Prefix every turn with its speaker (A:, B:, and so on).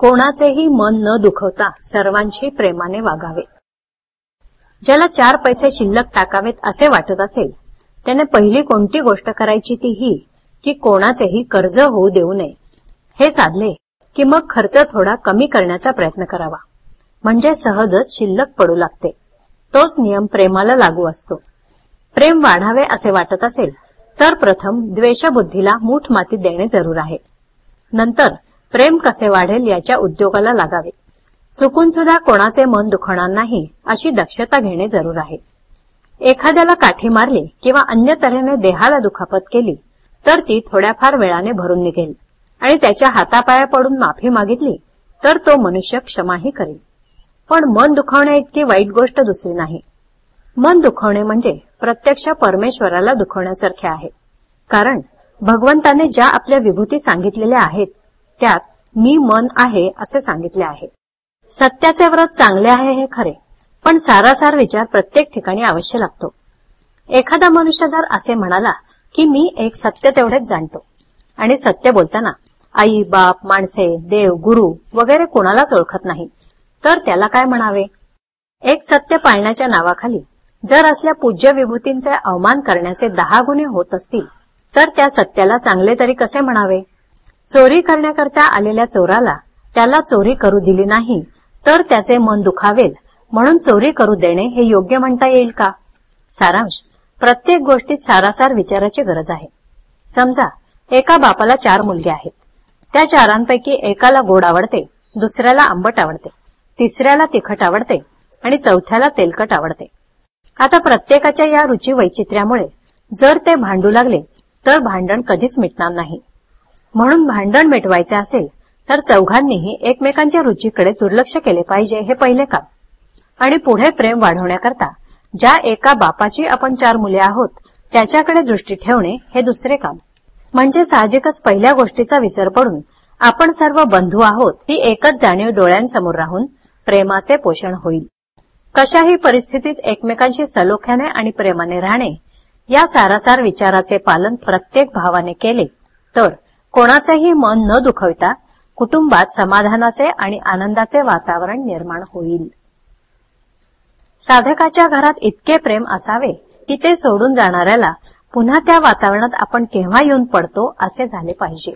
A: कोणाचेही मन न दुखवता सर्वांशी प्रेमाने वागावे. ज्याला चार पैसे शिल्लक टाकावेत असे वाटत असेल त्याने पहिली कोणती गोष्ट करायची ती ही की कोणाचेही कर्ज होऊ देऊ नये. हे साधले की मग खर्च थोडा कमी करण्याचा प्रयत्न करावा. म्हणजे सहजच शिल्लक पडू लागते. तोच नियम प्रेमाला लागू असतो. प्रेम वाढावे असे वाटत असेल तर प्रथम द्वेषबुद्धीला मूठ मातीत देणे जरूर आहे. नंतर प्रेम कसे वाढेल याच्या उद्योगाला लागावे. चुकून सुद्धा कोणाचे मन दुखणार नाही अशी दक्षता घेणे जरूर आहे. एखाद्याला काठी मारली किंवा अन्य तऱ्हेने देहाला दुखापत केली तर ती थोड्याफार वेळाने भरून निघेल. आणि त्याच्या हातापाया पडून माफी मागितली तर तो मनुष्य क्षमाही करेल. पण मन दुखावणे इतकी वाईट गोष्ट दुसरी नाही. मन दुखवणे म्हणजे प्रत्यक्ष परमेश्वराला दुखवण्यासारखे आहे. कारण भगवंताने ज्या आपल्या विभूती सांगितलेल्या आहेत त्यात मी मन आहे असे सांगितले आहे. सत्याचे व्रत चांगले आहे हे खरे पण सारासार विचार प्रत्येक ठिकाणी अवश्य लागतो. एखादा मनुष्य जर असे म्हणाला की मी एक सत्य तेवढेच जाणतो आणि सत्य बोलताना आई बाप माणसे देव गुरु वगैरे कोणालाच ओळखत नाही तर त्याला काय म्हणावे? एक सत्य पाळण्याच्या नावाखाली जर असल्या पूज्य विभूतींचे अवमान करण्याचे दहा गुन्हे होत असतील तर त्या सत्याला चांगले तरी कसे म्हणावे? चोरी करण्याकरता आलेल्या चोराला त्याला चोरी करू दिली नाही तर त्याचे मन दुखावेल. म्हणून चोरी करू देणे हे योग्य म्हणता येईल का? सारांश. प्रत्येक गोष्टीत सारासार विचाराची गरज आहे. समजा एका बापाला चार मुलगे आहेत. त्या चारांपैकी एकाला गोड आवडते दुसऱ्याला आंबट आवडते तिसऱ्याला तिखट आवडते आणि चौथ्याला तेलकट आवडते. आता प्रत्येकाच्या या रुची वैचित्र्यामुळे जर ते भांडू लागले तर भांडण कधीच मिटणार नाही. म्हणून भांडण मिटवायचे असेल तर चौघांनीही एकमेकांच्या रुचीकडे दुर्लक्ष केले पाहिजे हे पहिले काम. आणि पुढे प्रेम वाढवण्याकरता ज्या एका बापाची आपण चार मुले आहोत त्याच्याकडे दृष्टी ठेवणे हे दुसरे काम. म्हणजे साहजिकच पहिल्या गोष्टीचा विसर पडून आपण सर्व बंधू आहोत ही एकच जाणीव डोळ्यांसमोर राहून प्रेमाचे पोषण होईल. कशाही परिस्थितीत एकमेकांशी सलोख्याने आणि प्रेमाने राहणे या सारासार विचाराचे पालन प्रत्येक भावाने केले तर कोणाचेही मन न दुखवता कुटुंबात समाधानाचे आणि आनंदाचे वातावरण निर्माण होईल. साधकाच्या घरात इतके प्रेम असावे की ते सोडून जाणाऱ्याला पुन्हा त्या वातावरणात आपण केव्हा येऊन पडतो असे झाले पाहिजे.